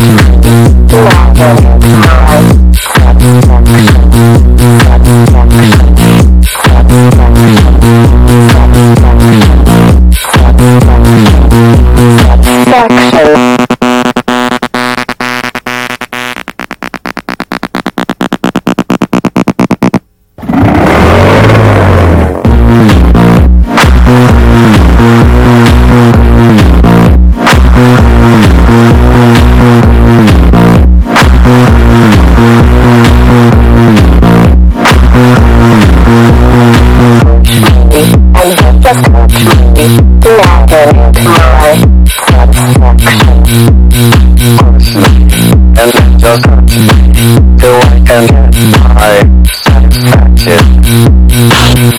Just hurt can my satisfaction.